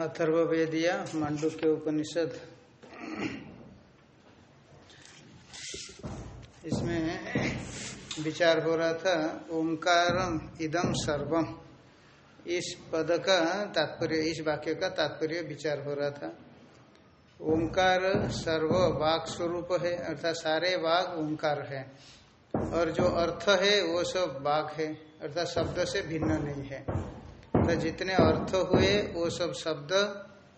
अथर्वेदिया के उपनिषद। इसमें विचार हो रहा था ओंकार इदम सर्वम। इस पद का तात्पर्य, इस वाक्य का तात्पर्य विचार हो रहा था। ओंकार सर्व वाक स्वरूप है, अर्थात सारे वाग ओंकार है। और जो अर्थ है, वो सब वाग है, अर्थात शब्द से भिन्न नहीं है। तो जितने अर्थ हुए, वो सब शब्द,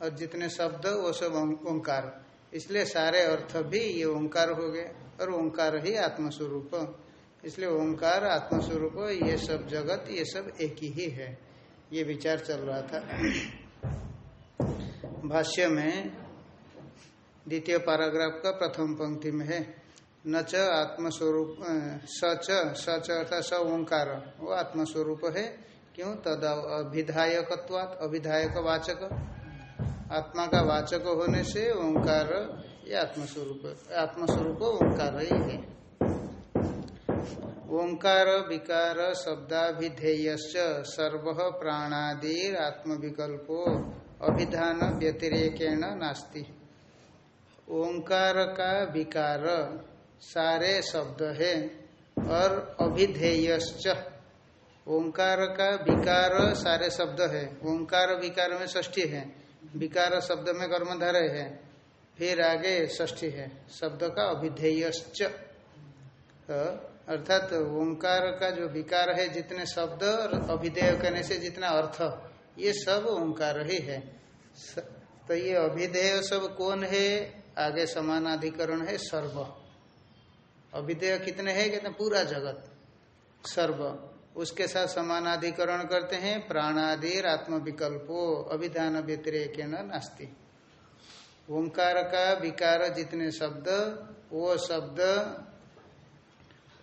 और जितने शब्द, वो सब ओंकार। इसलिए सारे अर्थ भी ये ओंकार हो गए, और ओंकार ही आत्मस्वरूप। इसलिए ओंकार, आत्मस्वरूप, ये सब जगत, ये सब एक ही है। ये विचार चल रहा था। भाष्य में द्वितीय पैराग्राफ का प्रथम पंक्ति में है। न च आत्मस्वरूप सच सच अर्थात स ओंकार, वो आत्मस्वरूप है। क्यों? तद अभिधायकत्वात अभिधायक वाचक आत्मा का वाचक होने से ओंकार, ये आत्मस्वरूप आत्मस्वरूप ओंकार ही है ओंकार, विकार शब्दाभिधेय सर्व प्राणादिर, आत्मविकल्पो, अभिधान व्यतिरेकेण नास्ति। ओंकार का विकार, सारे शब्द है, और अभिधेयश्च। ओंकार का विकार सारे शब्द है। ओंकार विकार में ष्ठी है। विकार शब्द में कर्मधारय है। फिर आगे ष्ठी है। शब्द का अभिधेयश्च। अर्थात ओंकार का जो विकार है, जितने शब्द और अभिधेय करने से जितना अर्थ, ये सब ओंकार ही है। तो ये अभिधेय सब कौन है? आगे समानाधिकरण है सर्व। अभिधेय कितने हैं? कहते पूरा जगत। सर्व। उसके साथ समानाधिकरण करते हैं, प्राणादिर आत्मविकल्पो अभिधान व्यतिरेक नास्ति। ओंकार का विकार जितने शब्द, वो शब्द,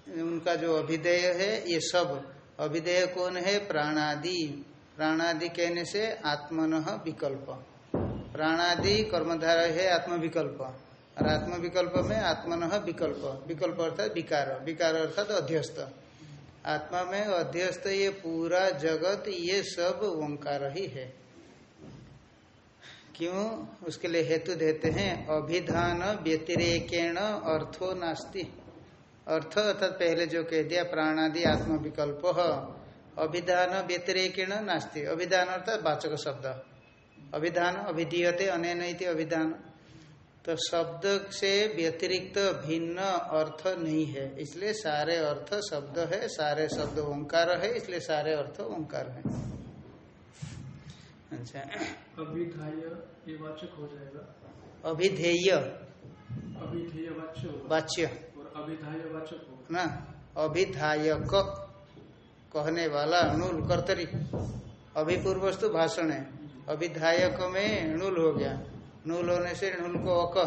उनका जो अभिधेय है, ये सब। अभिधेय कौन है? प्राणादि। प्राणादि कहने से आत्मन विकल्प। प्राणादि कर्मधारय है आत्मविकल्प। और आत्मविकल्प में आत्मन विकल्प। विकल्प अर्थात विकार। विकार अर्थात अध्यस्त। आत्मा में अध्यस्त ये पूरा जगत, ये सब ओंकार ही है। क्यों? उसके लिए हेतु देते हैं, अभिधान व्यतिरेकेण अर्थो नास्ति। अर्थ अर्थात पहले जो कह दिया, प्राणादि आत्म विकल्प अभिधान व्यतिरेकेण नास्ति। अभिधान अर्थात वाचक शब्द। अभिधान अभिधीयते, अनेन अभिधान। तो शब्द से व्यतिरिक्त भिन्न अर्थ नहीं है। इसलिए सारे अर्थ शब्द है सारे शब्द ओंकार है इसलिए सारे अर्थ ओंकार है। अच्छा। अभिधाय वाचक हो जाएगा। अभिधेय। अभिधेय वाच्य और अभिधाय वाचक ना अभिधायक कहने वाला नूल कर्तरी। अभिपूर्वस्तु भाषण है। अभिधायक में नूल हो गया। नूल होने से णुल को अक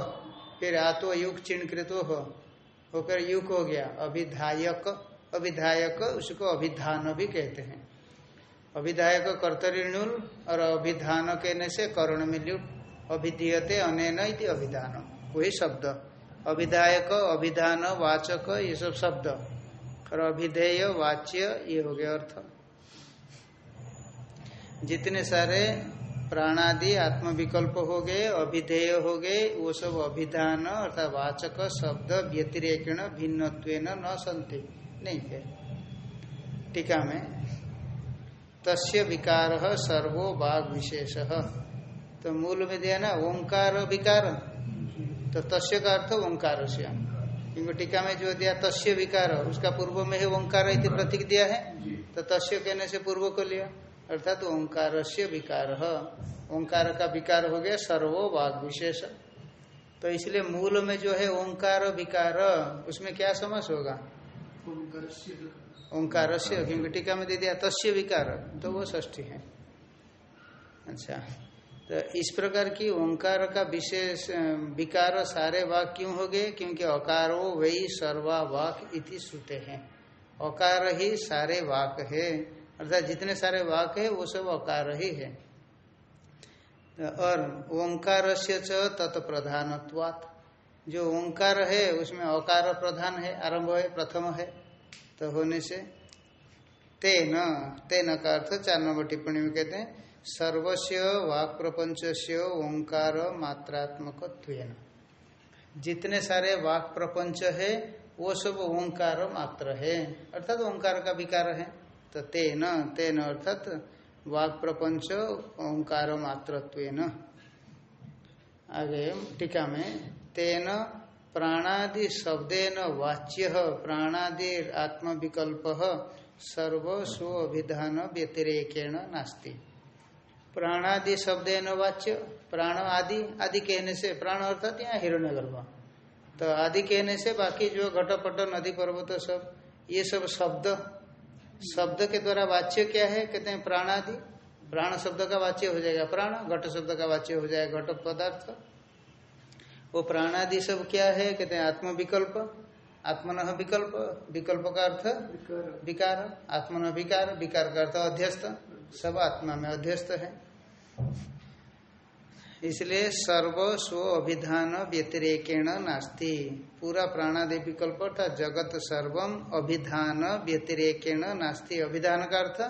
फिर आतो युग चिन्हकृत हो, होकर युग हो गया। अभिधायक अभिधायक उसको अभिधान भी कहते हैं। अभिधायक कर्तरी णुल और अभिधान कहने से कर्ण में लुट अभिधीयते अनेन इति अभिधान, वही शब्द। अभिधायक, अभिधान, वाचक, ये सब शब्द। और अभिधेय, वाच्य, ये हो गया अर्थ। जितने सारे प्राणादि आत्मविकल्प हो गए अभिधेय हो गए वो सब अभिधान अर्थात वाचक शब्द व्यतिरेकण भिन्न न संति नहीं है। टीका में तस्य विकार सर्वो बाघ विशेष। तो मूल में दिया ना ओंकार विकार? तो तस्य का अर्थ ओंकार से। क्योंकि टीका में जो दिया तस्य विकार उसका पूर्व में है ओंकार इति प्रतीक दिया है? तो तस्य कहने से पूर्व को लिया। अर्थात तो ओंकार से विकार। ओंकार का विकार हो गया सर्वो वाघ विशेष। तो इसलिए मूल में जो है ओंकार विकार उसमें क्या समझ होगा? ओंकार से क्योंकि टीका में दे दिया तस्य विकार तो वो ष्ठी है। अच्छा तो इस प्रकार की ओंकार का विशेष विकार सारे वाक क्यों हो गए? क्योंकि अकारो वही सर्वा वाक इति श्रुते हैं। अकार ही सारे वाक है। अर्थात जितने सारे वाक है, वो सब अकार ही है। और ओंकार से तत्प्रधानत्वात्। जो ओंकार है, उसमें अकार प्रधान है, आरंभ है, प्रथम है। तो होने से तेन तेन का अर्थ चार नंबर टिप्पणी में कहते हैं सर्वस्व वाक प्रपंच से ओंकार मात्रात्मक जितने सारे वाक प्रपंच है, वो सब ओंकार मात्र है। अर्थात तो ओंकार का विकार है। तो तेन तेन अर्थात वाक प्रपंच ओंकार मात्रत्वेन। आगे टीका में, तेन प्राणादि शब्देन वाच्य, प्राणादि आत्म विकल्प सर्व व्यतिरेकेण नास्ति। प्राणादि शब्देन वाच्य, प्राण आदि आदि कहने से, प्राण अर्थात यहाँ हिरण्य गर्भ तो आदि कहने से बाकी जो घटपट, नदी पर्वत सब, ये सब शब्द शब्द के द्वारा वाच्य क्या है? कहते हैं प्राण आदि प्राण शब्द का वाच्य हो जाएगा प्राण घट शब्द का वाच्य हो जाएगा घट पदार्थ। वो प्राण आदि सब क्या है? कहते हैं आत्म विकल्प आत्मन विकल्प। विकल्प का अर्थ? विकार। आत्मन विकार। विकार का अर्थ अध्यस्त। सब आत्मा में अध्यस्त है। इसलिए सर्व स्व अभिधान व्यतिरेकेण नास्ति। पूरा प्राणादि विकल्प अर्थात जगत सर्वम अभिधान व्यतिरेकेण नास्ति। अभिधान का अर्थ?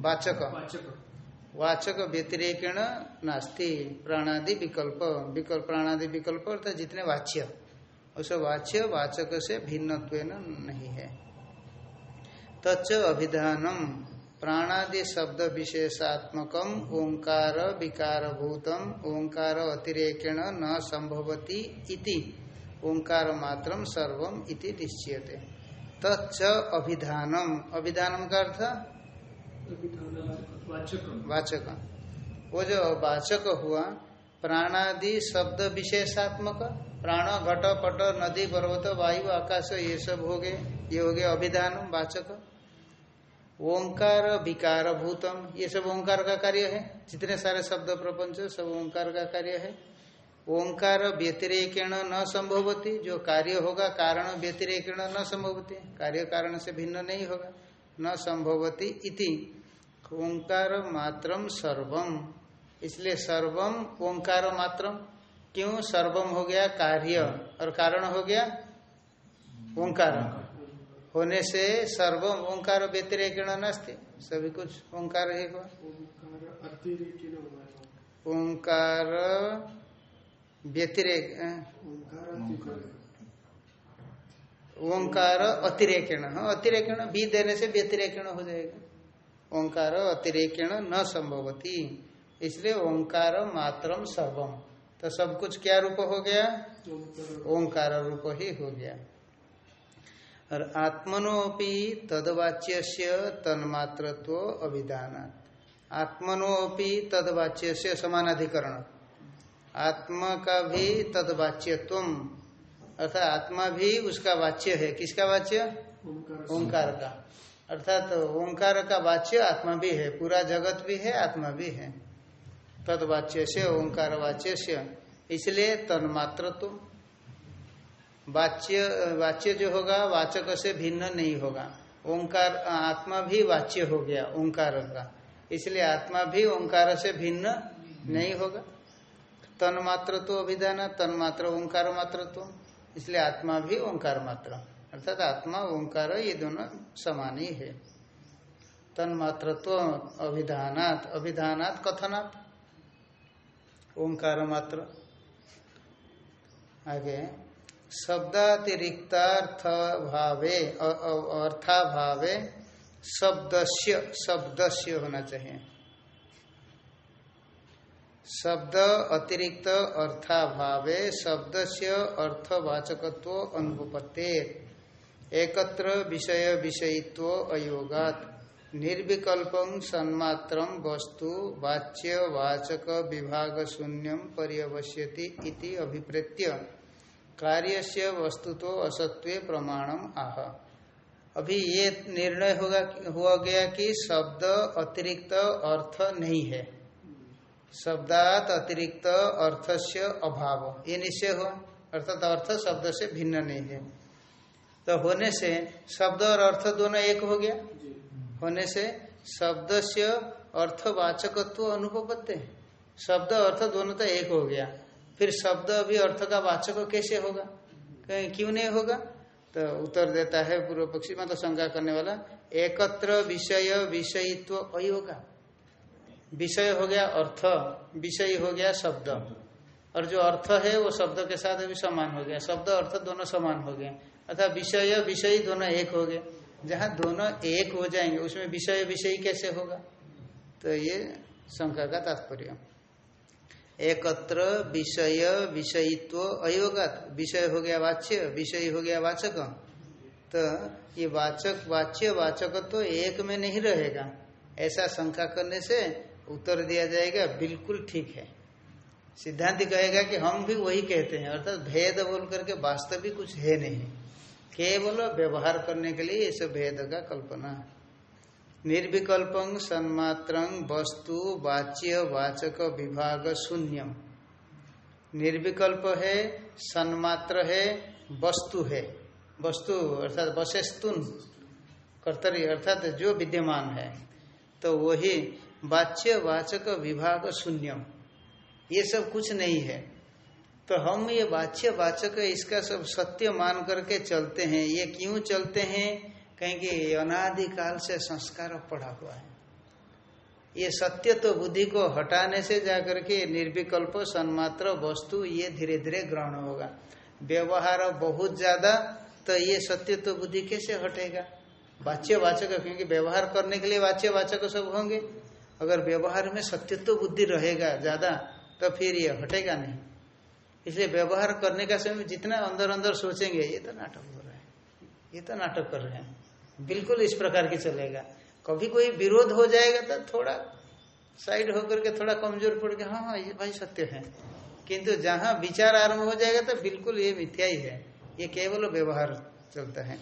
वाचक। वाचक। व्यतिरेकेण नास्ति। प्राणादि विकल्प। विकल्प प्राणादि विकल्प अर्थात जितने वाच्य। उस वाच्य वाचक से भिन्न नहीं है। तच अभिधानम। प्राणादि शब्द विशेषात्मक ओंकार विकार भूतम ओंकार अतिरेकेण न संभवती इति। ओंकार मात्रम सर्वम इति निश्चयते तच्च अभिधानम अभिधानम का अर्थ? वाचक वो जो वाचक हुआ प्राणादि शब्द विशेषात्मक प्राण घट पट नदी पर्वत वायु आकाश ये सब हो गए। ये हो गए अभिधान वाचक। ओंकार विकार भूतम ये सब ओंकार का कार्य है। जितने सारे शब्द प्रपंच, सब ओंकार का कार्य है। ओंकार व्यतिरेकेण न संभवती, जो कार्य होगा कारण व्यतिरेकेण न संभवती, कार्य कारण से भिन्न नहीं होगा। न संभवती इति, ओंकार मात्रम सर्वम। इसलिए सर्वम, ओंकार मात्रम। क्यों? सर्वम हो गया कार्य, और कारण हो गया ओंकार। होने से सर्वम ओंकार व्यतिरेक नस्ते। सभी कुछ ओंकार ही हुआ ओंकार व्यतिरेक ओंकार अतिरेकण हाँ अतिरेकण भी देने से व्यतिरेकण हो जाएगा। ओंकार अतिरेकेण न संभवती। इसलिए ओंकार मात्रम सर्वम। तो सब कुछ क्या रूप हो गया? ओंकार रूप ही हो गया। और आत्मनोपि तदवाच्य तन्मात्रत्व अभिधान आत्मनोपि तदवाच्य से समानाधिकरण। आत्मा का भी तदवाच्यत्व अर्थात आत्मा भी उसका वाच्य है। किसका वाच्य? ओंकार। का। अर्थात तो ओंकार का वाच्य आत्मा भी है। पूरा जगत भी है आत्मा भी है। तद वाच्य से ओंकार वाच्य से इसलिए तन्मात्र तो वाच्य वाच्य जो होगा, वाचक से भिन्न नहीं होगा। ओंकार, आत्मा भी वाच्य हो गया, ओंकार का इसलिए आत्मा भी ओंकार से भिन्न नहीं होगा। तन्मात्र तो अभिधान, तन्मात्र ओंकार मात्र तो इसलिए आत्मा भी ओंकार मात्र। अर्थात आत्मा, ओंकार, ये दोनों समान ही है। तन तन्मात्रत्व अभिधानात अभिधानात कथनात्। ओंकार मात्र। आगे। शब्दातिरिक्तार्थ भावे अर्था भावे शब्दस्य शब्दस्य होना चाहिए। शब्द अतिरिक्त अर्थाभावे शब्द से अर्थवाचकत्व अनुपत्ते एकत्र विषय विषयित्व अयोगात, निर्विकल्पं सन्मात्र वस्तु, वाच्य, वाचक विभाग शून्यम पर्यवश्यति इति अभिप्रेत्य। कार्य से वस्तु तो असत्व प्रमाणम आह। अभी ये निर्णय होगा हुआ गया कि शब्द अतिरिक्त अर्थ नहीं है। शब्दात अतिरिक्त अर्थ से अभाव। ये निश्चय हो अर्थात अर्थ शब्द से भिन्न नहीं है। तो होने से शब्द और अर्थ दोनों एक हो गया। होने से शब्द से अर्थवाचकत्व अनुपत्ति शब्द अर्थ दोनों तो एक हो गया। फिर शब्द अभी अर्थ का वाचक कैसे होगा? क्यों नहीं होगा? तो उत्तर देता है पूर्व पक्षी मतलब शंका करने वाला, एकत्र विषय विषयित्व अयोगा। विषय हो गया अर्थ, विषय हो गया शब्द। और जो अर्थ है, वो शब्द के साथ अभी समान हो गया। शब्द अर्थ दोनों समान हो गए। अर्थात विषय विषय दोनों एक हो गए। जहाँ दोनों एक हो जाएँगे, उसमें विषय विषय कैसे होगा? तो ये शंका का तात्पर्य। एकत्र विषय, विषयित्व, अयोगात। विषय हो गया वाच्य, विषय हो गया वाचक। तो ये वाचक, वाच्य वाचक तो एक में नहीं रहेगा। ऐसा शंका करने से उत्तर दिया जाएगा, बिल्कुल ठीक है। सिद्धांत कहेगा कि हम भी वही कहते हैं, अर्थात भेद बोल करके वास्तविक कुछ है नहीं। केवल व्यवहार करने के लिए इस भेद का कल्पना निर्विकल्पं सन्मात्र वस्तु वाच्य वाचक विभाग शून्यम। निर्विकल्प है, सन्मात्र है, वस्तु है। वस्तु अर्थात वशेस्तुन, कर्तरी अर्थात जो विद्यमान है। तो वही वाच्य वाचक विभाग शून्यम। ये सब कुछ नहीं है। तो हम ये वाच्य वाचक इसका सब सत्य मान करके चलते हैं। ये क्यों चलते हैं? कहेंगे अनादिकाल से संस्कार पड़ा हुआ है। ये सत्य तो बुद्धि को हटाने से जाकर के निर्विकल्प, सन्मात्र वस्तु ये धीरे धीरे ग्रहण होगा। व्यवहार बहुत ज़्यादा तो ये सत्य तो बुद्धि कैसे हटेगा? वाच्य वाचक क्योंकि व्यवहार करने के लिए वाच्य वाचक सब होंगे। अगर व्यवहार में सत्य तो बुद्धि रहेगा ज़्यादा तो फिर ये हटेगा नहीं। इसलिए व्यवहार करने का समय जितना अंदर अंदर सोचेंगे, ये तो नाटक हो रहा है। ये तो नाटक कर रहे हैं। बिल्कुल इस प्रकार की चलेगा। कभी कोई विरोध हो जाएगा तो थोड़ा साइड होकर के थोड़ा कमज़ोर पड़ के हाँ हाँ ये भाई सत्य है। किंतु जहाँ विचार आरंभ हो जाएगा तो बिल्कुल ये मिथ्या ही है। ये केवल व्यवहार चलता है।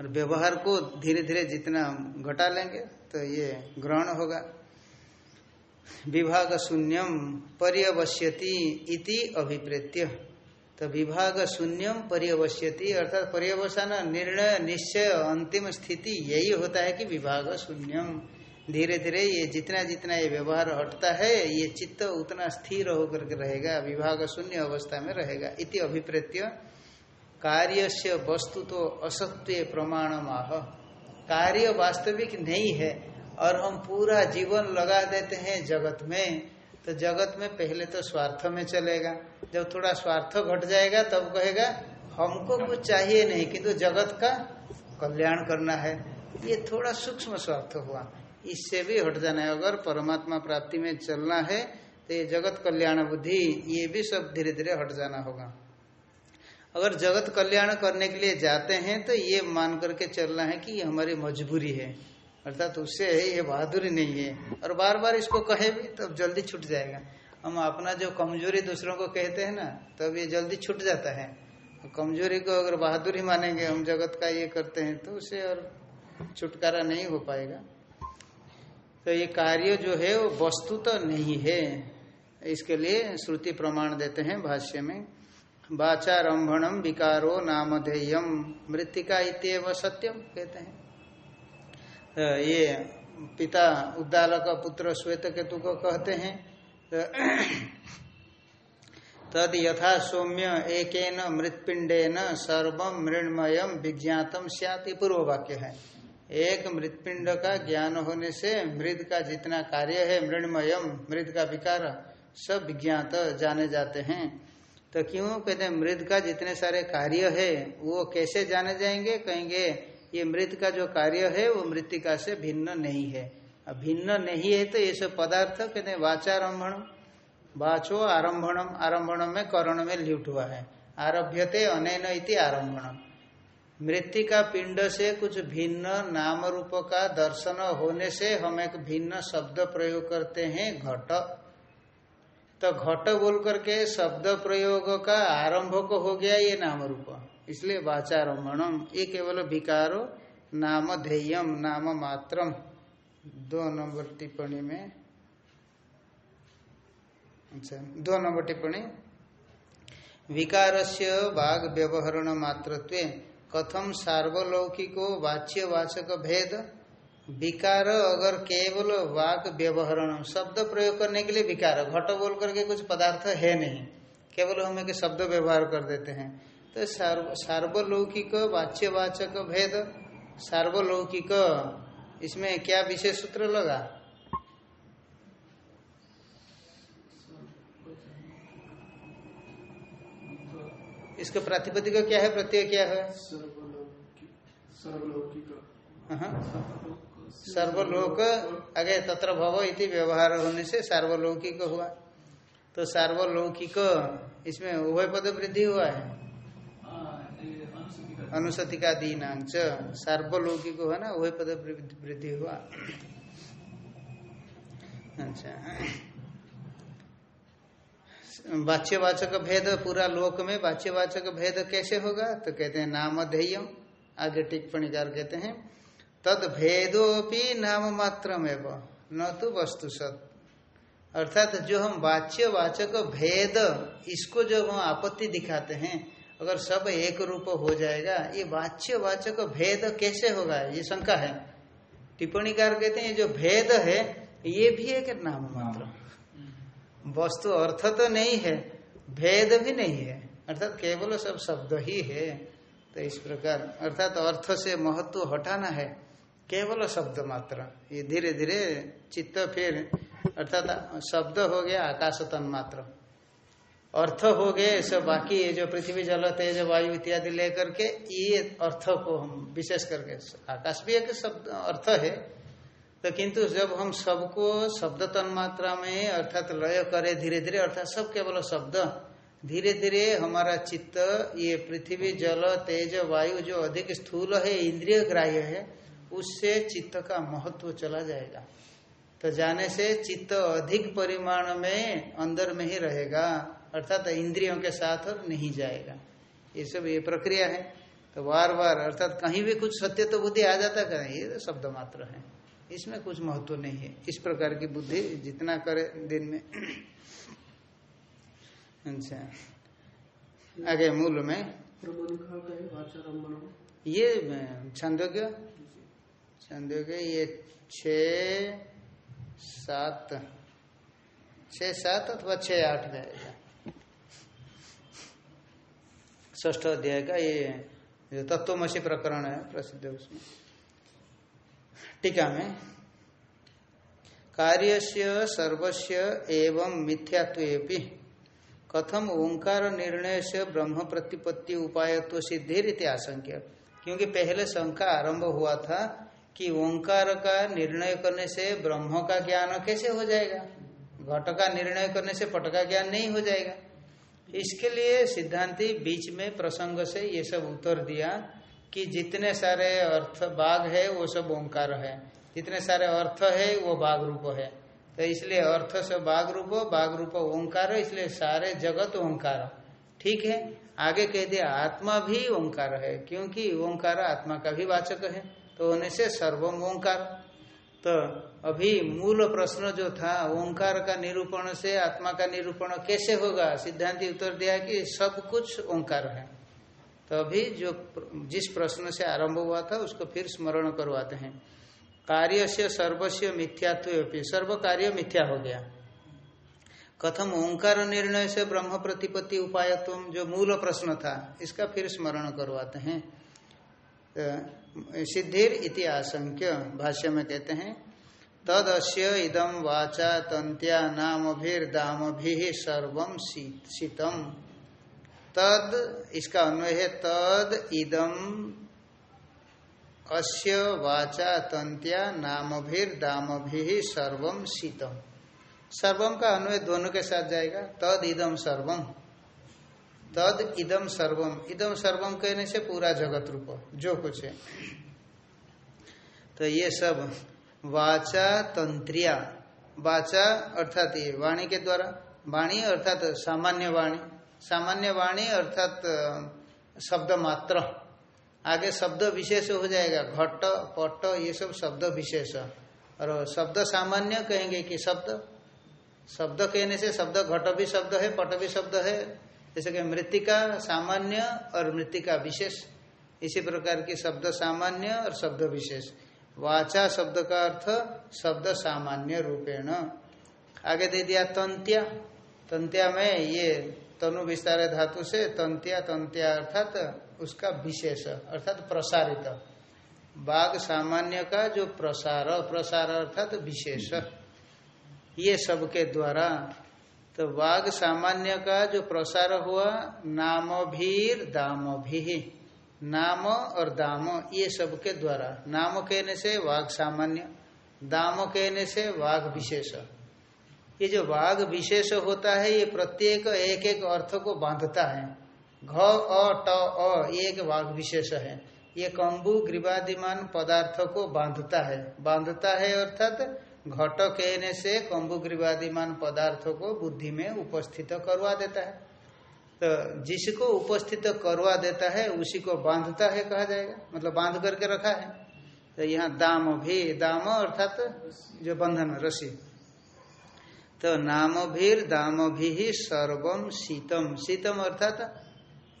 और व्यवहार को धीरे धीरे जितना घटा लेंगे तो ये ग्रहण होगा। विभाग शून्यम पर्यवश्यति इति अभिप्रेत्य। तो विभाग शून्यम पर्यवश्यति, अर्थात पर्यवसान, निर्णय, निश्चय, अंतिम स्थिति, यही होता है कि विभाग शून्यम। धीरे धीरे ये जितना जितना ये व्यवहार हटता है, ये चित्त उतना स्थिर होकर के रहेगा, विभाग शून्य अवस्था में रहेगा। इति अभिप्रेत्य कार्य से वस्तु तो असत्य प्रमाण माह कार्य वास्तविक नहीं है, और हम पूरा जीवन लगा देते हैं जगत में। तो जगत में पहले तो स्वार्थ में चलेगा। जब थोड़ा स्वार्थ घट जाएगा, तब कहेगा, हमको कुछ चाहिए नहीं, किंतु तो जगत का कल्याण करना है। ये थोड़ा सूक्ष्म स्वार्थ हुआ। इससे भी हट जाना है। अगर परमात्मा प्राप्ति में चलना है तो ये जगत कल्याण बुद्धि, ये भी सब धीरे धीरे हट जाना होगा। अगर जगत कल्याण करने के लिए जाते हैं तो ये मान करके चलना है कि ये हमारी मजबूरी है। अर्थात उससे ये बहादुरी नहीं है। और बार बार इसको कहे भी, तब तो जल्दी छूट जाएगा। हम अपना जो कमज़ोरी दूसरों को कहते हैं ना, तब ये जल्दी छूट जाता है। कमज़ोरी को अगर बहादुरी मानेंगे, हम जगत का ये करते हैं तो उसे और छुटकारा नहीं हो पाएगा। तो ये कार्य जो है, वो वस्तु तो नहीं है। इसके लिए श्रुति प्रमाण देते हैं भाष्य में बाचारंभणम विकारो नामधेयम मृतिका इतव सत्यम कहते हैं। ये पिता उद्दालक पुत्र श्वेत केतु को कहते हैं। तो तद यथा सौम्य एक मृतपिंडेन सर्व मृणमय विज्ञातम सियाति। पूर्व वाक्य है। एक मृतपिंड का ज्ञान होने से मृद का जितना कार्य है मृणमयम मृद का विकार, सब विज्ञात जाने जाते हैं। तो क्यों? कहते हैं, मृद का जितने सारे कार्य है, वो कैसे जाने जाएँगे? कहेंगे ये मृत का जो कार्य है, वो मृतिका से भिन्न नहीं है। अब भिन्न नहीं है तो ये सब पदार्थ कहते हैं वाचारंभण वाचो आरंभणम आरंभणम में करण में ल्यूट हुआ है। आरभ्यते अनैन इति आरंभणम। मृतिका पिंड से कुछ भिन्न नाम रूप का दर्शन होने से हम एक भिन्न शब्द प्रयोग करते हैं, घट। तो घट बोल करके शब्द प्रयोग का आरंभ को हो गया ये नाम रूप इसलिए वाचारम्भणम ये केवल विकारो नाम ध्येयम नाम मात्रम दो नंबर टिप्पणी में। अच्छा दो नंबर टिप्पणी। विकार से बाघ व्यवहरण मात्र कथम सार्वलौकिको वाच्य वाचक भेद। विकार अगर केवल वाक व्यवहरण शब्द प्रयोग करने के लिए विकार, घट बोल करके कुछ पदार्थ है नहीं। केवल हम एक शब्द व्यवहार कर देते हैं। तो सार्वलौकिक वाच्यवाचक भेद सार्वलौकिक। इसमें क्या विशेष सूत्र लगा? इसका प्रातिपदिक क्या है प्रत्यय क्या है? सर्वलोक आगे तत्र भव इति व्यवहार होने से सार्वलौकिक हुआ। तो सार्वलौकिक इसमें उभय पद वृद्धि हुआ है। अनुसतिका दीनांच। सार्वलौकिक हुआ ना उभय पद वृद्धि हुआ। अच्छा। वाच्यवाचक भेद, पूरा लोक में वाच्यवाचक भेद कैसे होगा? तो कहते हैं, नाम ध्येय। आगे टिप्पणीकार कहते हैं, तद भेदोपि नाम मात्र न तो वस्तु सत। अर्थात जो हम वाच्यवाचक भेद, इसको जो हम आपत्ति दिखाते हैं अगर सब एक रूप हो जाएगा ये वाच्य वाचक भेद कैसे होगा? ये शंका है। टिप्पणीकार कहते हैं जो भेद है ये भी एक नाम मात्र। वस्तु तो अर्थ तो नहीं है भेद भी नहीं है। अर्थात केवल सब शब्द ही है। तो इस प्रकार अर्थात अर्थ से महत्व हटाना है केवल शब्द मात्र। ये धीरे धीरे चित्त फिर अर्थात शब्द हो गया आकाश तन मात्र अर्थ हो गए सब बाकी ये जो पृथ्वी जल तेज वायु इत्यादि लेकर के, ये अर्थ को हम विशेष करके आकाश भी एक शब्द, अर्थ है। तो किंतु जब हम सबको शब्द तन्मात्रा में अर्थात लय करे धीरे धीरे, अर्थात सब केवल शब्द, धीरे धीरे हमारा चित्त, ये पृथ्वी जल, तेज, वायु जो अधिक स्थूल है, इंद्रिय ग्राह्य है, उससे चित्त का महत्व चला जाएगा। तो जाने से चित्त अधिक परिमाण में अंदर में ही रहेगा। अर्थात इंद्रियों के साथ और नहीं जाएगा। ये सब, ये प्रक्रिया है। तो बार बार अर्थात कहीं भी कुछ सत्य तो बुद्धि आ जाता करें ये तो शब्द मात्र है। इसमें कुछ महत्व नहीं है। इस प्रकार की बुद्धि जितना करे दिन में। अच्छा। आगे मूल में। ये, छंदोग्य। छंदोग्य, ये छ सात। छ सात अथवा छ आठ जाएगा ष्ठ अध्याय का ये तत्वमसी प्रकरण है, प्रसिद्ध उसमें। टीका में, कार्यस्य सर्वस्य एवं मिथ्यात्वेपि कथम ओंकार निर्णय से ब्रह्म प्रतिपत्ति उपाय तो सिद्धि आशंक्य। क्योंकि पहले शंका आरंभ हुआ था कि ओंकार का निर्णय करने से ब्रह्म का ज्ञान कैसे हो जाएगा? घट का निर्णय करने से पट का ज्ञान नहीं हो जाएगा। इसके लिए सिद्धांति बीच में प्रसंग से ये सब उत्तर दिया कि जितने सारे अर्थ बाघ है, वो सब ओंकार है। जितने सारे अर्थ है, वो बाघ रूप है। तो इसलिए अर्थ से बाघ रूप बाघ रूप ओंकार, इसलिए सारे जगत ओंकार। ठीक है? आगे कह दिया, आत्मा भी ओंकार है, क्योंकि ओंकार आत्मा का भी वाचक है। तो होने से सर्वम ओंकार। तो अभी मूल प्रश्न जो था, ओंकार का निरूपण से आत्मा का निरूपण कैसे होगा? सिद्धांत उत्तर दिया कि सब कुछ ओंकार है। तो अभी जो जिस प्रश्न से आरंभ हुआ था, उसको फिर स्मरण करवाते हैं। कार्य से सर्वस्व मिथ्यात्व सर्व कार्य मिथ्या हो गया। कथम ओंकार निर्णय से ब्रह्म प्रतिपत्ति उपाय जो मूल प्रश्न था, इसका फिर स्मरण करवाते हैं। तो सिद्धिर इति आशंक्य, भाष्य में कहते हैं तद इदम वाचा तंत्या नाम भीर दाम भी सर्व शीतम तद, इसका अन्वय है, तद इदम अस्य वाचा तंत्या नाम भी भी सर्वम शीतम सर्वम का अन्वय दोनों के साथ जाएगा? तद इदम सर्वम तद इदम सर्वम इदम सर्वम कहने से पूरा जगत रूप, जो कुछ है। तो ये सब वाचा तंत्रिया। वाचा अर्थात ये वाणी के द्वारा। वाणी अर्थात सामान्य वाणी। सामान्य वाणी अर्थात शब्द मात्र। आगे शब्द विशेष हो जाएगा। घट, पट, ये सब शब्द विशेष। और शब्द सामान्य कहेंगे कि शब्द। शब्द कहने से शब्द, घट भी शब्द है, पट भी शब्द है। जैसे कि मृतिका सामान्य और मृतिका विशेष। इसी प्रकार की शब्द सामान्य और शब्द विशेष। वाचा शब्द का अर्थ शब्द सामान्य रूपेण। आगे दे दिया तंत्या। तंत्या में ये तनु विस्तार धातु से तंत्या तंत्या अर्थात उसका विशेष, अर्थात प्रसारित। बाघ सामान्य का जो प्रसार प्रसार अर्थात विशेष। ये सबके द्वारा तो वाघ सामान्य का जो प्रसार हुआ नाम भीर दाम भी नाम और दाम, ये सबके द्वारा। नाम कहने से वाघ सामान्य, दाम कहने से वाघ विशेष। ये जो वाघ विशेष होता है, ये प्रत्येक एक एक अर्थ को बांधता है। घ, अ, ट, अ एक वाघ विशेष है। ये कंबु, ग्रीवादिमान पदार्थ को बांधता है। बांधता है अर्थात घट कहने से कंबु, ग्रीवादिमान पदार्थों को बुद्धि में उपस्थित करवा देता है। तो जिसको उपस्थित करवा देता है, उसी को बांधता है कहा जाएगा। मतलब बाँध करके रखा है। तो यहाँ दाम भी दाम अर्थात जो बंधन, रसी। तो नाम भी दाम भी ही सर्वम शीतम शीतम अर्थात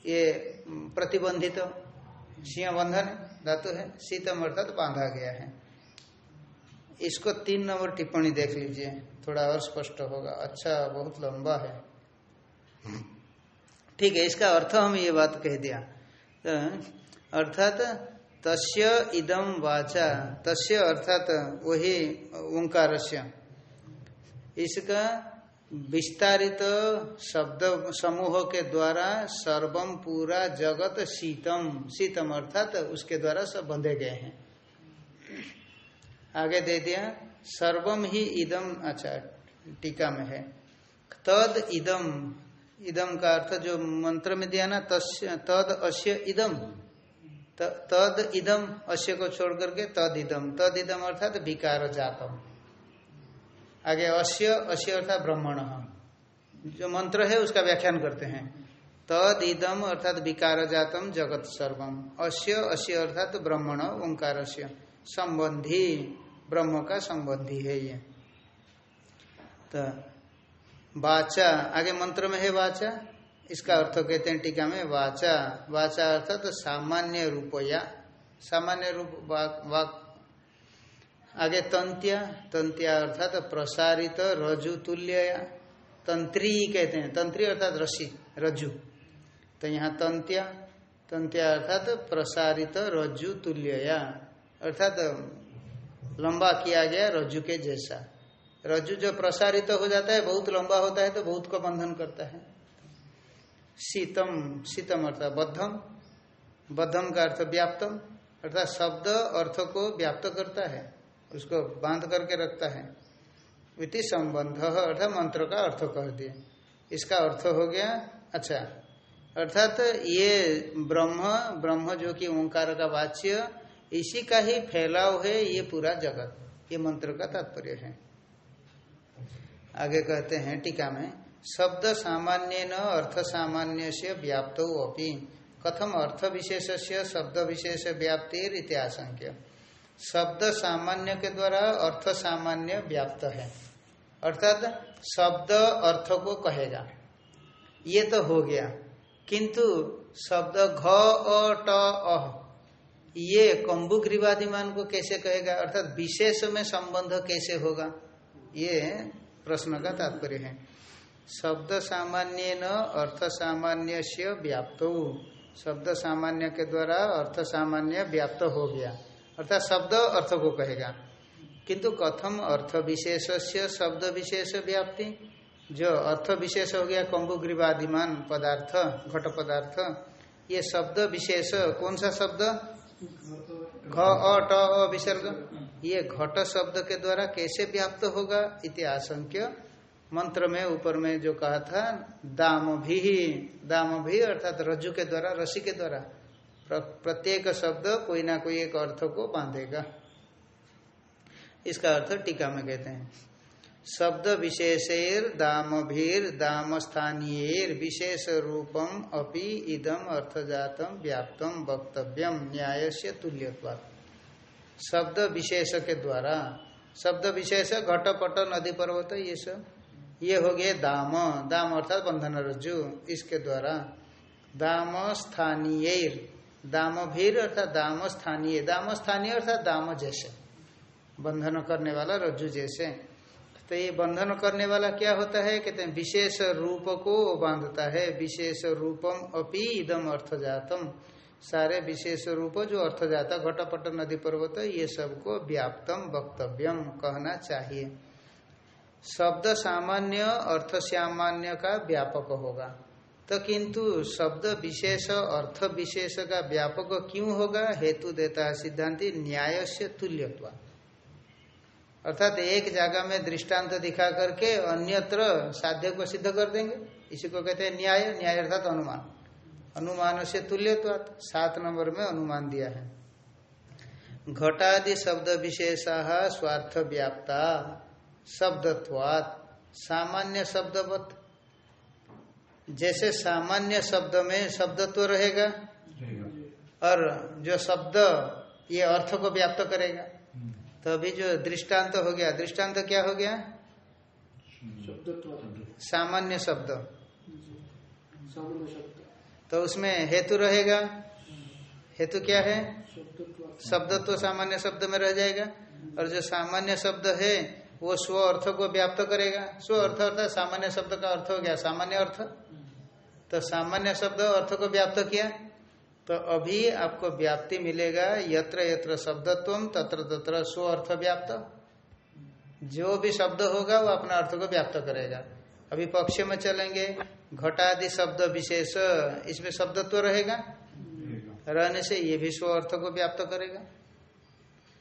ये प्रतिबंधित सिंह बंधन धातु है। शीतम अर्थात बांधा गया है। इसको तीन नंबर टिप्पणी देख लीजिए। थोड़ा और स्पष्ट होगा। अच्छा बहुत लंबा है। ठीक है, इसका अर्थ हम ये बात कह दिया। तो अर्थात तस्य इदम वाचा, तस्य अर्थात वही ओंकार इसका विस्तारित शब्द समूह के द्वारा सर्वम पूरा जगत शीतम शीतम अर्थात उसके द्वारा सब बंधे गए हैं। आगे दे दिया सर्वम ही इदम अच्छा टीका में है। तद इदम इदम का अर्थ जो मंत्र में दिया ना तद अश्य इदम तद इदम अश्य को छोड़ करके तद इदम तद इदम अर्थात विकार जातम। आगे अश्य अश्य अर्थात ब्राह्मण। जो मंत्र है, उसका व्याख्यान करते हैं। तद इदम अर्थात विकार जातम, जगत सर्वम। अश्य अश्य अर्थात ब्राह्मण, ओंकार संबंधी, ब्रह्म का संबंधी है ये। तो वाचा। आगे मंत्र में है वाचा। इसका अर्थ कहते हैं टीका में वाचा। वाचा अर्थात तो सामान्य रूप या सामान्य रूप वाक वाक। आगे तंत्या। तंत्या अर्थात तो प्रसारित, रजु, तुल्य तंत्री कहते हैं। तंत्री अर्थात रसी, रजु। तो यहाँ तंत्या। तंत्या अर्थात तो प्रसारित रज्जु तुल्य अर्थात लंबा किया गया रज्जु के जैसा। रज्जु जो प्रसारित तो हो जाता है, बहुत लंबा होता है तो बहुत को बंधन करता है। शीतम शीतम अर्थात बद्धम बद्धम का अर्थ व्याप्तम, अर्थात शब्द अर्थ को व्याप्त करता है, उसको बाँध करके रखता है। इति संबंध, अर्थात मंत्र का अर्थ कह दिए इसका अर्थ हो गया अच्छा अर्थात ये ब्रह्म ब्रह्म जो कि ओंकार का वाच्य, इसी का ही फैलाव है, ये पूरा जगत, ये मंत्र का तात्पर्य है। आगे कहते हैं, टीका में, शब्द सामान्य न अर्थ सामान्य से व्याप्त अपनी कथम अर्थ विशेष से शब्द विशेष व्याप्तिर इत्याशंक्य शब्द सामान्य के द्वारा अर्थ सामान्य व्याप्त है। अर्थात शब्द अर्थ को कहेगा। ये तो हो गया। किंतु शब्द घ, अ अह ये कम्बु ग्रीवादिमान को कैसे कहेगा? अर्थात विशेष में संबंध कैसे होगा? ये प्रश्न का तात्पर्य है। शब्द सामान्य न, अर्थ सामान्य से व्याप्त शब्द सामान्य के द्वारा अर्थ सामान्य व्याप्त हो गया। अर्थात शब्द अर्थ को कहेगा। किंतु कथम अर्थ विशेष से शब्द विशेष व्याप्ति? जो अर्थ विशेष हो गया कम्बु ग्रीवादिमान पदार्थ, घट पदार्थ, ये शब्द विशेष, कौन सा शब्द? घ अट विसर्ग। ये घट शब्द के द्वारा कैसे व्याप्त होगा? इति आशंक्य। मंत्र में, ऊपर में जो कहा था दाम भी दाम भी अर्थात रज्जु के द्वारा, रसी के द्वारा। प्रत्येक शब्द कोई ना कोई एक अर्थ को बांधेगा। इसका अर्थ टीका में कहते हैं। शब्द विशेषेर दाम भीर दाम स्थानीय विशेष रूपम अपि इदम अर्थजातम व्याप्तम वक्तव्यम न्याय से तुल्यवाद शब्द विशेष के द्वारा, शब्द विशेष घट पट नदी पर्वत, ये सब। ये हो गए दाम। दाम अर्थात बंधन रज्जु। इसके द्वारा दाम स्थानीय दाम भीर अर्थात दाम स्थानीय दाम स्थानीय अर्थात दाम जैसे। बंधन करने वाला रज्जु जैसे। तो ये बंधन करने वाला क्या होता है? कहते हैं, विशेष रूप को बांधता है। विशेष रूपम अपि इदम अर्थजातम। सारे विशेष रूप जो अर्थजाता, घटपट, नदी पर्वत, ये सबको व्याप्तम वक्तव्यम कहना चाहिए। शब्द सामान्य, अर्थ सामान्य का व्यापक होगा। तो किंतु शब्द विशेष, अर्थ विशेष का व्यापक क्यों होगा? हेतु देता है सिद्धांति न्याय से तुल्यत्व। अर्थात एक जगह में दृष्टांत दिखा करके अन्यत्र साध्य को सिद्ध कर देंगे। इसी को कहते हैं न्याय। न्याय अर्थात अनुमान। अनुमान से तुल्यत्व सात नंबर में अनुमान दिया है। घटादि शब्द विशेषा स्वार्थ व्याप्ता शब्दत्वात्। सामान्य शब्दवत जैसे सामान्य शब्द में शब्दत्व रहेगा और जो शब्द ये अर्थ को व्याप्त करेगा तो अभी जो दृष्टांत तो हो गया दृष्टांत तो क्या हो गया? सामान्य शब्द। तो उसमें हेतु रहेगा। हेतु क्या है? शब्दत्व सामान्य शब्द में रह जाएगा। और जो सामान्य शब्द है, वो स्व अर्थ को व्याप्त करेगा। स्व अर्थ अर्थात सामान्य शब्द का अर्थ हो गया सामान्य अर्थ। तो सामान्य शब्द अर्थ को व्याप्त किया। तो अभी आपको व्याप्ति मिलेगा, यत्र यत्र शब्दत्व तत्र तत्र स्व अर्थ व्याप्त। जो भी शब्द होगा, वो अपना अर्थ को व्याप्त करेगा। अभी पक्ष में चलेंगे। घटादि शब्द विशेष इसमें शब्दत्व रहेगा। रहने से ये भी स्व अर्थ को व्याप्त करेगा।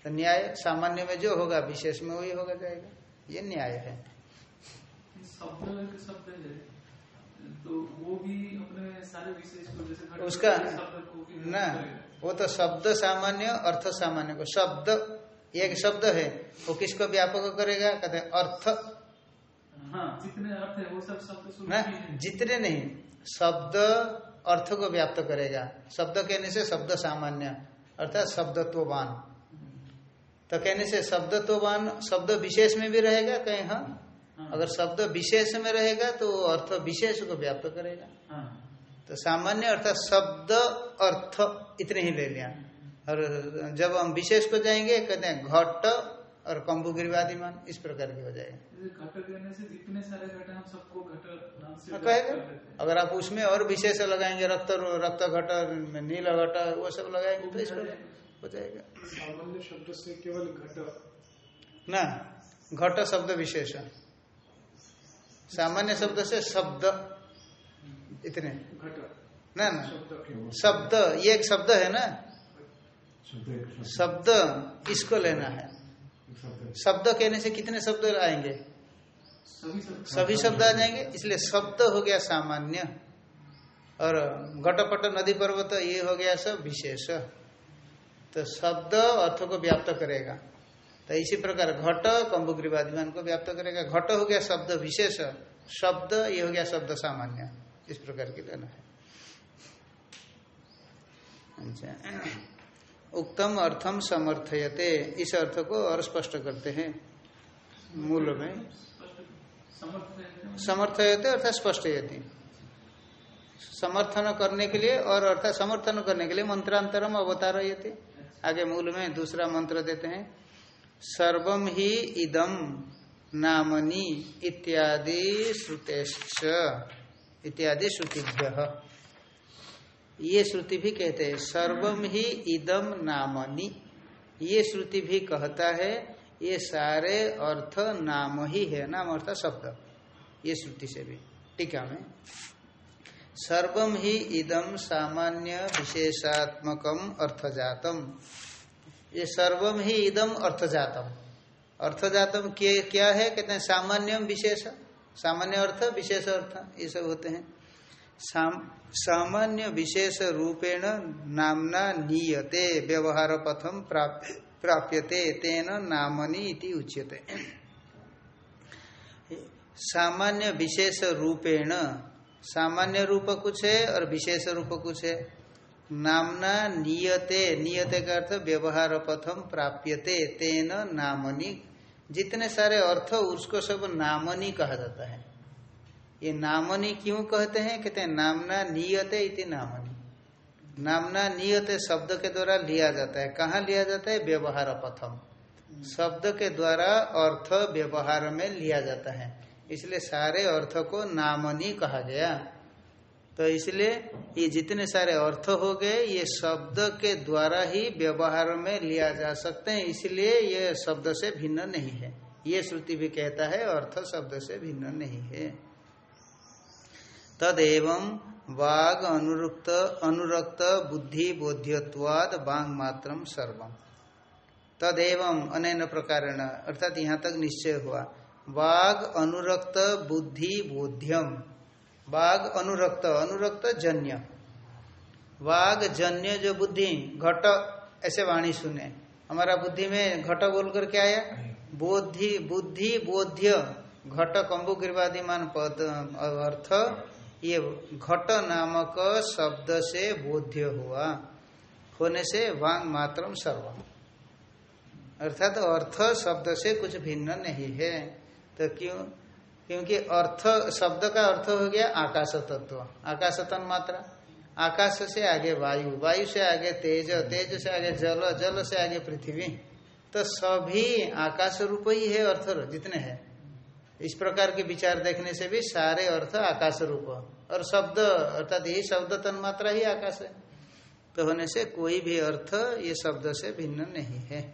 तो न्याय सामान्य में जो होगा विशेष में वही होगा जाएगा। ये न्याय है। तो वो भी अपने सारे विशेष को जैसे उसका ना वो तो शब्द सामान्य अर्थ सामान्य को। शब्द एक शब्द है वो किसको व्यापक करेगा? कहते अर्थ हाँ। जितने अर्थ है वो सब शब्द ना जितने नहीं शब्द अर्थ को व्याप्त करेगा। शब्द कहने से शब्द सामान्य अर्थात शब्दत्ववान। तो कहने से शब्दत्ववान शब्द विशेष में भी रहेगा कहीं हाँ। हाँ। अगर शब्द विशेष में रहेगा तो अर्थ विशेष को व्याप्त करेगा। हाँ। तो सामान्य अर्थात शब्द अर्थ इतने ही ले लिया। और जब हम विशेष को जाएँगे कहते हैं घट और कम्बु गिरिवादिमान इस प्रकार की हो जाएगा। हाँ, कहेगा अगर आप उसमें और विशेष लगाएँगे रक्त रक्त घट नील घट वो सब लगाएँगे तो इस प्रकार हो जाएगा। सामान्य शब्द से केवल घट। ना घट शब्द विशेष सामान्य शब्द से शब्द। इतने। ना ना। शब्द ये एक शब्द है ना? शब्द इसको लेना है। शब्द कहने से कितने शब्द आएँगे? सभी शब्द आ जाएँगे इसलिए शब्द हो गया सामान्य। और घटपट नदी पर्वत ये हो गया सब विशेष। तो शब्द अर्थ को व्याप्त करेगा। तो इसी प्रकार घट कम्बुग्रीवादिमान को व्याप्त करेगा। घट हो गया शब्द विशेष शब्द ये हो गया शब्द सामान्य। इस प्रकार की लेना है। अच्छा। उत्तम अर्थम समर्थयते इस अर्थ को और स्पष्ट करते हैं। मूल में समर्थयते अर्थात स्पष्ट यदि समर्थन करने के लिए और अर्थात समर्थन करने के लिए मंत्रांतरम अवतार आगे मूल में दूसरा मंत्र देते हैं। सर्वम ही इदम नामनी इत्यादि श्रुतेश्च। इत्यादि श्रुतिभ्य। ये श्रुति भी कहते हैं सर्वम ही इदम नामनी। ये श्रुति भी कहता है ये सारे अर्थ नाम ही है नाम अर्थ शब्द ये श्रुति से भी टीका में। सर्वम ही इदम सामान्य विशेषात्मकम अर्थजातम। ये सर्वम ही इदम अर्थजातम। अर्थजातम क्या है? कहते हैं सामान्य विशेष सामान्य अर्थ विशेष अर्थ ये सब होते हैं। साम, सामान्य विशेष रूपेण नामना नीयते व्यवहार पथम प्राप्यते तेन नामनी इति उच्यते। सामान्य विशेष रूपेण, सामान्य रूप कुछ है और विशेष रूप कुछ है। नामना नियते नियते का अर्थ व्यवहार पथम प्राप्यते तेन नामनी। जितने सारे अर्थ उसको सब नामनी कहा जाता है। ये नामनी क्यों कहते हैं? कहते हैं नामना नियते इति नामनी। नामना नियत शब्द के द्वारा लिया जाता है। कहाँ लिया जाता है? व्यवहार पथम। शब्द के द्वारा अर्थ व्यवहार में लिया जाता है। इसलिए सारे अर्थ को नामनी कहा गया। तो इसलिए ये जितने सारे अर्थ हो गए, ये शब्द के द्वारा ही व्यवहार में लिया जा सकते हैं। इसलिए ये शब्द से भिन्न नहीं है। ये श्रुति भी कहता है, अर्थ शब्द से भिन्न नहीं है। तदेव वाग अनुरुक्त अनुरक्त बुद्धि बोध्यवाद वांग मात्रम सर्वम। तदेव अनैन प्रकार अर्थात यहाँ तक निश्चय हुआ। वाग अनुरक्त बुद्धि बोध्यम। वाग अनुरक्त अनुरक्त जन्य। वाग जन्य जो बुद्धि घट ऐसे वाणी सुने। हमारा बुद्धि में घट बोल कर क्या आया बोधि बुद्धि बोध्य। घट कम्बु गिर्वादिमान पद अर्थ। ये घट नामक शब्द से बोध्य हुआ। होने से वांग मात्रम सर्वम। अर्थात तो अर्थ शब्द से कुछ भिन्न नहीं है। तो क्यों? क्योंकि अर्थ, शब्द का अर्थ हो गया आकाश तत्व आकाश तन मात्रा। आकाश से आगे वायु। वायु से आगे तेज। तेज से आगे जल। जल से आगे पृथ्वी। तो सभी आकाश रूप ही है अर्थ, जितने हैं। इस प्रकार के विचार देखने से भी सारे अर्थ आकाश रूप और शब्द, अर्थात यही शब्द तन्मात्रा ही आकाश है। तो होने से कोई भी अर्थ ये शब्द से भिन्न नहीं है।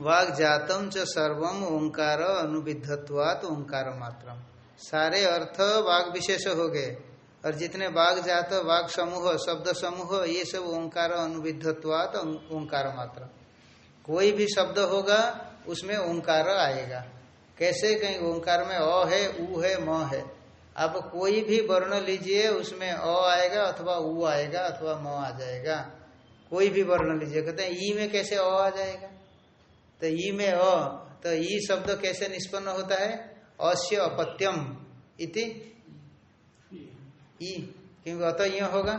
वाग जातम च सर्वम ओंकार अनुविधत्वात ओंकार मात्रम। सारे अर्थ वाग विशेष हो गए। और जितने बाघ जात वाघ समूह, शब्द समूह, ये सब ओंकार अनुविधत्वात ओंकार मात्र कोई भी शब्द होगा, उसमें ओंकार आएगा। कैसे कहीं, ओंकार में अ है, उ है, म है। आप कोई भी वर्ण लीजिए, उसमें अ आएगा अथवा उ आएगा अथवा म आ जाएगा। कोई भी वर्ण लीजिए, कहते हैं, ई में कैसे अ आ जाएगा? तो ई में अ तो ई शब्द कैसे निष्पन्न होता है? अश्य अपत्यम इति। ई, क्योंकि अत ये होगा।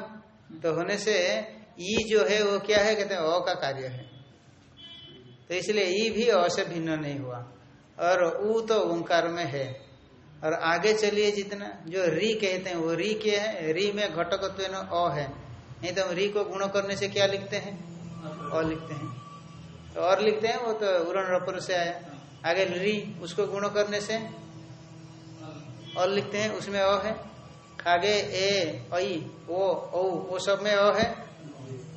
तो होने से ई जो है, वो क्या है? कहते हैं, अ का कार्य है। तो इसलिए ई भी अ से भिन्न नहीं हुआ। और उ तो ओंकार में है। और आगे चलिए जितना, जो री कहते हैं, वो री क्या है? री में घटक अ है। नहीं तो हम री को गुण करने से क्या लिखते हैं? अ लिखते हैं। तो और लिखते हैं, वो तो उरण रपर से आया। आगे री, उसको गुण करने से? और लिखते हैं, उसमें अ है। आगे ए आई ओ ओ वो सब में अ है।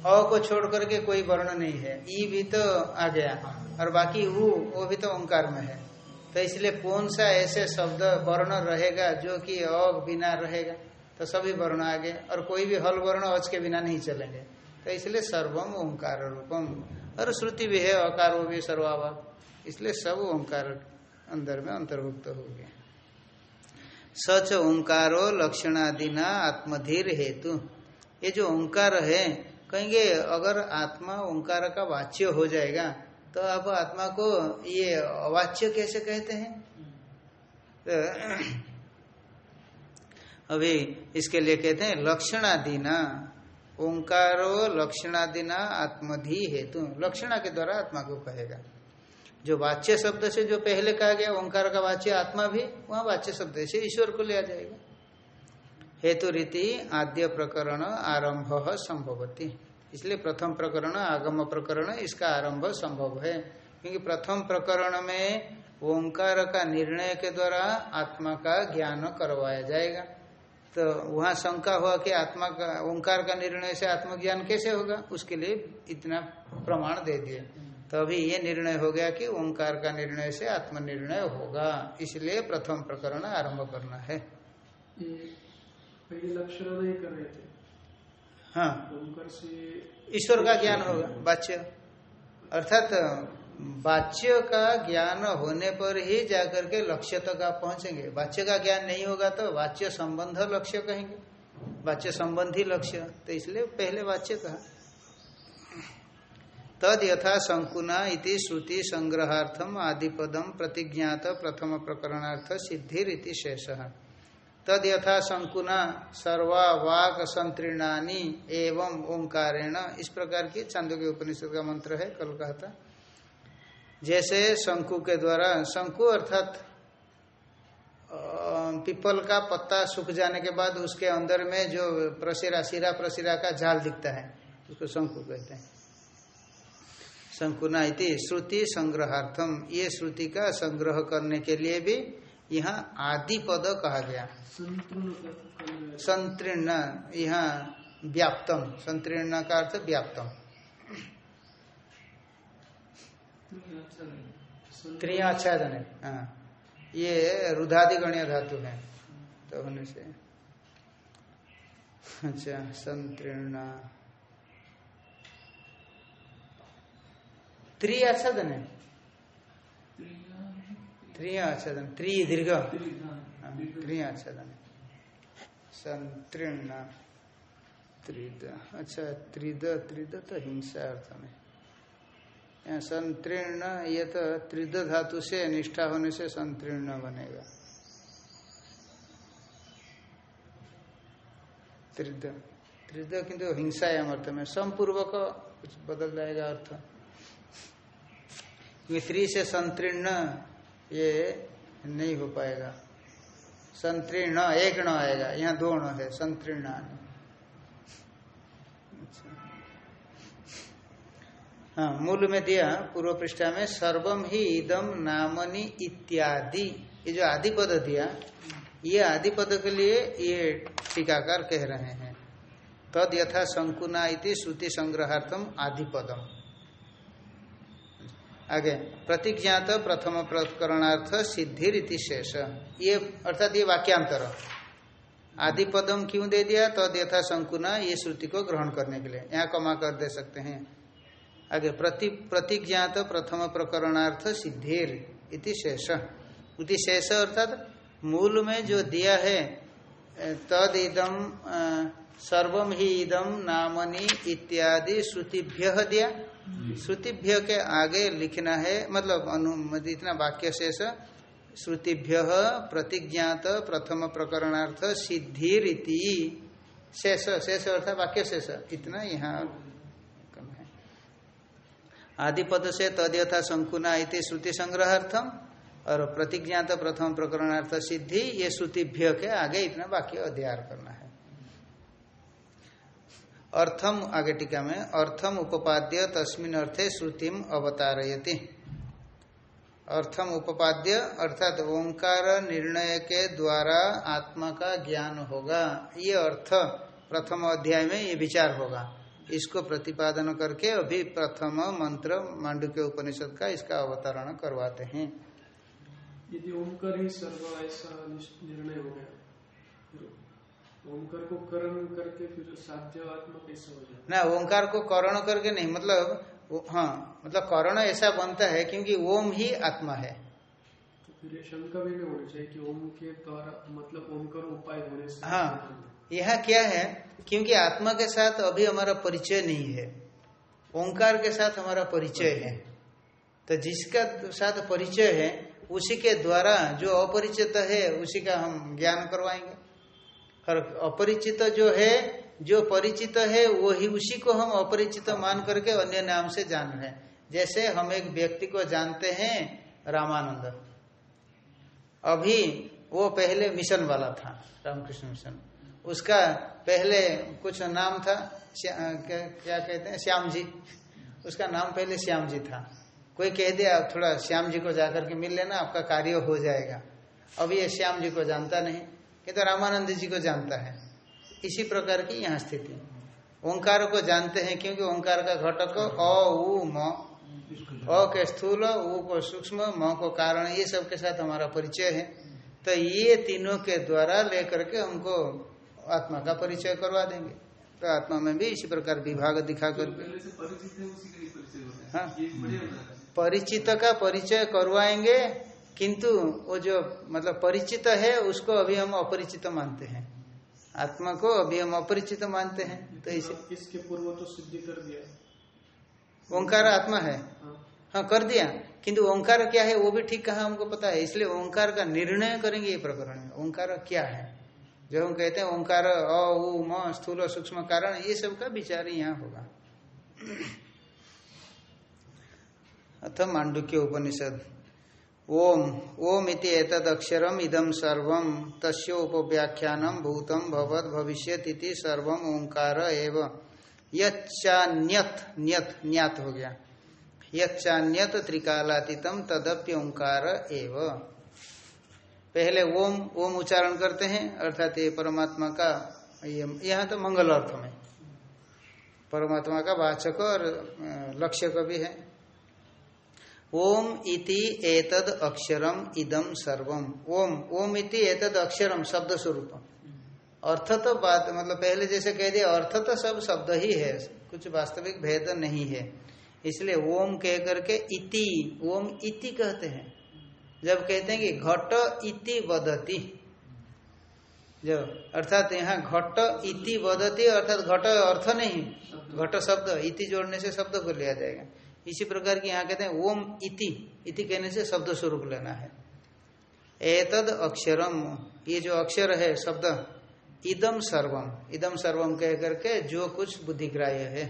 अ को छोड़ करके कोई वर्ण नहीं है। ई भी तो आ गया। और बाकी उ वो भी तो ओंकार में है। तो इसलिए कौन सा ऐसे शब्द वर्ण रहेगा जो कि अ बिना रहेगा? तो सभी वर्ण आगे और कोई भी हल वर्ण अच के बिना नहीं चलेंगे। तो इसलिए सर्वम ओंकार रूपम। और श्रुति भी है, अकार वो भी सर्वाभाव इसलिए सब ओंकार अंदर में अंतर्भुक्त हो गए। सच ओंकारो लक्षणादिना आत्मधीर हेतु। ये जो ओंकार है, कहेंगे अगर आत्मा ओंकार का वाच्य हो जाएगा तो आप आत्मा को ये अवाच्य कैसे कहते हैं? तो अभी इसके लिए कहते हैं, लक्षणादिना, ओंकारो लक्षणादिना आत्मधि हेतु। लक्षणा के द्वारा आत्मा को कहेगा। जो वाच्य शब्द से जो पहले कहा गया, ओंकार का वाच्य आत्मा भी, वहाँ वाच्य शब्द से ईश्वर को लिया जाएगा। हेतु रीति आद्य प्रकरण आरंभ संभवती। इसलिए प्रथम प्रकरण, आगम प्रकरण, इसका आरंभ संभव है। क्योंकि प्रथम प्रकरण में ओंकार का निर्णय के द्वारा आत्मा का ज्ञान करवाया जाएगा। तो वहाँ शंका हुआ कि आत्मा का, ओंकार का निर्णय से आत्मज्ञान कैसे होगा? उसके लिए इतना प्रमाण दे दिए तो अभी ये निर्णय हो गया कि ओंकार का निर्णय से आत्मनिर्णय होगा। इसलिए प्रथम प्रकरण आरंभ करना है। ये लक्षण नहीं कर रहे थे। हाँ। ईश्वर का ज्ञान होगा वाच्य अर्थात वाच्य का ज्ञान होने पर ही जाकर के लक्ष्य तक आप पहुँचेंगे। वाच्य का ज्ञान नहीं होगा तो वाच्य संबंध लक्ष्य कहेंगे। वाच्य संबंधी लक्ष्य तो इसलिए पहले वाच्य कहा। तद यथा संकुना इति श्रुति संग्रहार्थम आदिपदम प्रतिज्ञात प्रथम प्रकरणार्थ सिद्धिर शेष। तद यथा संकुना सर्वा वाक संतीर्णानी एवं ओंकारेण। इस प्रकार की चांदो के उपनिषद का मंत्र है, कल कहा था। जैसे शंकु के द्वारा, शंकु अर्थात पीपल का पत्ता सूख जाने के बाद उसके अंदर में जो प्रसिरा, सिरा प्रसिरा का जाल दिखता है, उसको शंकु कहते हैं। शंकुना इति श्रुति संग्रहार्थम। ये श्रुति का संग्रह करने के लिए भी यहाँ आदि पद कहा गया। संतीर्ण यहाँ व्याप्तम। संतीर्ण का अर्थ व्याप्तम। त्रियाच्छादन है। हाँ ये रुधादि गणीय धातु है। तो होने से। अच्छा संतीर्ण त्रि आच्छादन है त्रि आच्छादन त्रि दीर्घ। हाँ, त्रि आच्छादन संतीर्ण त्रिद अच्छा त्रिद त्रिद तो हिंसा अर्थ में। संतीर्ण ये तो त्रिद धातु से निष्ठा होने से संतीर्ण बनेगा। त्रिद त्रिद किंतु हिंसायाम अर्थ में। संपूर्वक कुछ बदल जाएगा अर्थ। स्त्री से संतीर्ण ये नहीं हो पाएगा। संतीर्ण एक न आएगा। यहाँ दो न है संतीर्ण अच्छा। हाँ मूल में दिया, पूर्व पृष्ठा में सर्वम ही इदम नामनी इत्यादि। ये जो आदि पद दिया, ये आदि पद के लिए ये टीकाकार कह रहे हैं। तद तो यथा शंकुना इति श्रुति संग्रहार्थम आदि पदम आगे, प्रतिज्ञात प्रथम प्रकरणार्थ सिद्धि रीति शेष। ये, अर्थात ये वाक्यांतर। आदि पदम क्यों दे दिया? तद यथा संकुना ये श्रुति को ग्रहण करने के लिए। यहाँ कमा कर दे सकते हैं। आगे, प्रति, प्रतिज्ञात प्रथम प्रकरणार्थ सिद्धिर इति शेष। इति शेष अर्थात मूल में जो दिया है तद इदम सर्वम ही इदम नामनी इत्यादि श्रुतिभ्य दिया। श्रुतिभ्य के आगे लिखना है मतलब अनुमति इतना वाक्य शेष, श्रुतिभ्य प्रतिज्ञात प्रथम प्रकरणार्थ सिद्धि रीति शेष शेष अर्थात वाक्य शेष, इतना यहाँ कम है। आदि पद से तद यथा संकुना इति श्रुति संग्रहार्थम, और प्रतिज्ञात प्रथम प्रकरणार्थ सिद्धि, ये श्रुतिभ्य के आगे इतना वाक्य अध्यय करना है। अर्थम आगे टीका में, अर्थम उपाद्य तस्मिन अर्थे श्रुतिम अवतारयति। अर्थम उपाद्य अर्थात ओंकार निर्णय के द्वारा आत्मा का ज्ञान होगा। ये अर्थ प्रथम अध्याय में ये विचार होगा। इसको प्रतिपादन करके अभी प्रथम मंत्र मांडू के उपनिषद का इसका अवतरण करवाते हैं। यदि ओंकार ही सर्व ऐसा निर्णय हो गया ओंकार को करण करके फिर साध्य आत्मा कैसे हो जाए ना ओंकार को करण करके नहीं मतलब हाँ मतलब करण ऐसा बनता है क्योंकि ओम ही आत्मा है। तो फिर शंका भी नहीं होनी चाहिए कि ओम के द्वारा मतलब ओंकार उपाय होने से हाँ? यह क्या है? क्योंकि आत्मा के साथ अभी हमारा परिचय नहीं है। ओंकार के साथ हमारा परिचय है। तो जिसका साथ परिचय है उसी के द्वारा जो अपरिचित है उसी का हम ज्ञान करवाएँगे। और अपरिचित जो है जो परिचित है वो ही उसी को हम अपरिचित मान करके अन्य नाम से जान रहे हैं। जैसे हम एक व्यक्ति को जानते हैं रामानंद। अभी वो पहले मिशन वाला था रामकृष्ण मिशन। उसका पहले कुछ नाम था क्या, कहते हैं श्याम जी उसका नाम पहले श्याम जी था। कोई कह दिया थोड़ा श्याम जी को जाकर के मिल लेना आपका कार्य हो जाएगा। अभी ये श्याम जी को जानता नहीं। कि तो रामानंद जी को जानता है। इसी प्रकार की यहाँ स्थिति। ओंकार को जानते हैं क्योंकि ओंकार का घटक अ उ म। अ के स्थूल उ को सूक्ष्म म को कारण ये सब के साथ हमारा परिचय है। तो ये तीनों के द्वारा लेकर के हमको आत्मा का परिचय करवा देंगे। तो आत्मा में भी इसी प्रकार विभाग दिखा कर हाँ। परिचित का परिचय करवाएँगे। किंतु वो जो मतलब परिचित है उसको अभी हम अपरिचित मानते हैं। आत्मा को अभी हम अपरिचित मानते हैं तो इसे इसके पूर्व तो सिद्धि कर दिया। ओंकार आत्मा है। हाँ, हाँ कर दिया। किंतु ओंकार क्या है वो भी ठीक कहा हमको पता है। इसलिए ओंकार का निर्णय करेंगे ये प्रकरण में। ओंकार क्या है? जो हम कहते हैं ओंकार अ उ म स्थूल सूक्ष्म कारण ये सब का विचार यहाँ होगा। अथ मांडुक्य उपनिषद। ओम ओम इति एतद इदम सर्व तस्य उपव्याख्यानम भूतम भवत भविष्यत इति सर्वम ओंकार एव। न्यत, न्यात हो गया। यच्चान्यत त्रिकालातीतम तदप्य ओंकार एव। पहले ओम ओम उच्चारण करते हैं, अर्थात ये परमात्मा का यहाँ तो मंगल अर्थ में। परमात्मा का वाचक और लक्ष्य का भी है। ओम इति एतद अक्षरम इदम सर्वम। ओम ओम इति एतद अक्षरम शब्द स्वरूप अर्थ तो बात मतलब पहले जैसे कह दिया अर्थ तो सब शब्द ही है। कुछ वास्तविक भेद नहीं है। इसलिए ओम कह करके इति, ओम इति कहते हैं। जब कहते हैं कि घट इति वदती। जब, अर्थात यहाँ घट इति वदती, अर्थात घट अर्थ नहीं। घट शब्द, इति जोड़ने से शब्द को लिया जाएगा। इसी प्रकार की यहाँ कहते हैं, ओम इति। इति कहने से शब्द स्वरूप लेना है। एतद अक्षरम। ये जो अक्षर है, शब्द इदम सर्वम। इदम सर्वम कह करके जो कुछ बुद्धिग्राह्य है।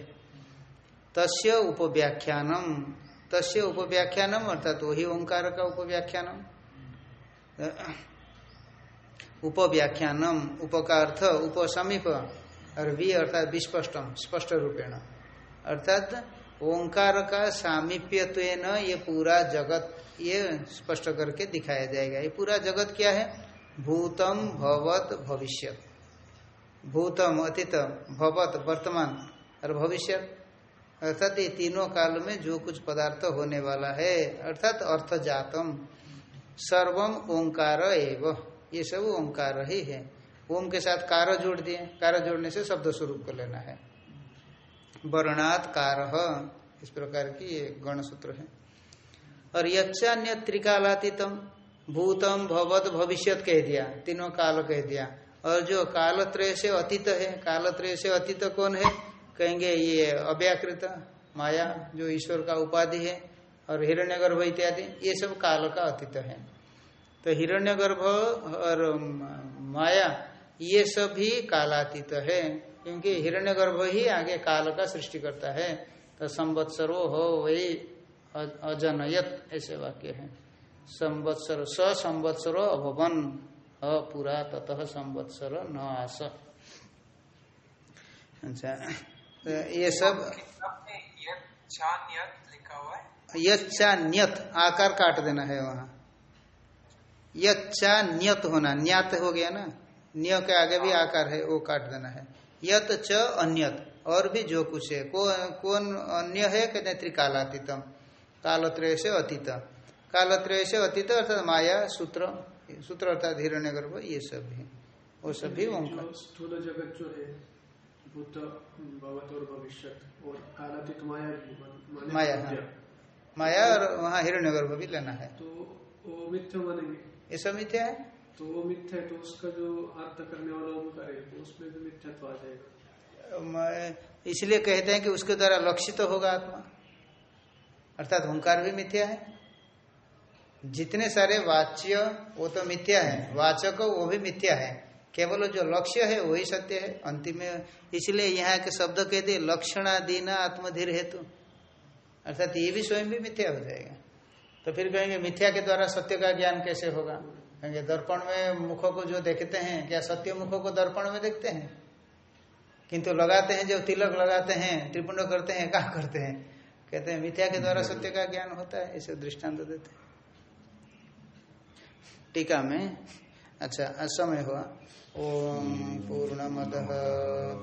तस्य उपव्याख्यानम। तस्य उपव्याख्यानम अर्थात वही ओंकार का उपव्याख्यानम। उपव्याख्यानम, उपकार्थ, उपसमीप और वी अर्थात विस्पष्टम, स्पष्ट रूपेण। अर्थात ओंकार का सामीप्यत्व ये पूरा जगत, ये स्पष्ट करके दिखाया जाएगा। ये पूरा जगत क्या है? भूतम भवत भविष्य भूतम अतीत, भवत वर्तमान और भविष्य अर्थात ये तीनों काल में जो कुछ पदार्थ होने वाला है, अर्थात अर्थ जातम सर्वम ओंकार एव। ये सब ओंकार ही है। ओम के साथ कार जोड़ दिए। कार जोड़ने से शब्द स्वरूप को लेना है। वर्णात कार इस प्रकार की ये गण सूत्र है। और यच्चान्य त्रिकालातीतम, भूतम भवत भविष्यत कह दिया, तीनों काल कह दिया। और जो कालत्रय से अतीत है, कालत्रय से अतीत कौन है? कहेंगे ये अव्याकृत, माया, जो ईश्वर का उपाधि है, और हिरण्यगर्भ इत्यादि, ये सब काल का अतीत है। तो हिरण्यगर्भ और माया, ये सब कालातीत है। क्योंकि हिरण्यगर्भ ही आगे काल का सृष्टि करता है। तो संवत्सरो हो वही अजनयत ऐसे वाक्य है। संवत्सर स संवत्सरो अभवन अपुरा ततः संवत्सर न आस। अच्छा ये सब यच्चा नियत आकार काट देना है वहाँ। यच्चा नियत होना न्यात हो गया ना? निय के आगे भी आकार है वो काट देना है। यत च अन्यत। और भी जो कुछ है। को, कौन अन्य है? कहते हैं त्रिकालातीतम। कालत्रय से अतीत। कालत्रय से अतीत अर्थात माया सूत्र। सूत्र अर्थात हिरण्य गर्भ ये सब भी वो सब भी ओंकार। स्थूल जगत जो है भूत और भविष्य और कालातीत माया माया हाँ। माया और वहाँ हिरण्य गर्भ भी लेना है। तो वो मिथ्या मानेंगे। ये सब मिथ्या है? तो वो मिथ्या है तो उसका जो अर्थ करने वाला ओंकार है तो उसमें भी मिथ्यात्व आ जाएगा। इसलिए कहते हैं कि उसके द्वारा लक्षित तो होगा आत्मा। अर्थात ओंकार भी मिथ्या है। जितने सारे वाच्य, वो तो मिथ्या है। वाचक, वो भी मिथ्या है। केवल जो लक्ष्य है, वही सत्य है। अंतिम में इसलिए यहाँ के शब्द कह कहते लक्षणादीना आत्मधीर हेतु। अर्थात ये भी स्वयं भी मिथ्या हो जाएगा। तो फिर कहेंगे, मिथ्या के द्वारा सत्य का ज्ञान कैसे होगा? कहेंगे दर्पण में मुखों को जो देखते हैं, क्या सत्य मुखों को दर्पण में देखते हैं? किंतु लगाते हैं जो तिलक लगाते हैं, त्रिपुंड करते हैं, क्या करते हैं? कहते हैं, मिथ्या के द्वारा सत्य का ज्ञान होता है, इसे दृष्टांत देते हैं। टीका में अच्छा समय हुआ। ओम पूर्णमद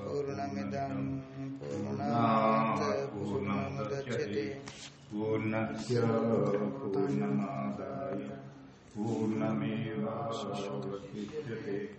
पूर्णमिदम पूर्णात पूर्णमुदच्यते पूर्णस्य पूर्णमादाय। पूर्णमेवावशिष्यते।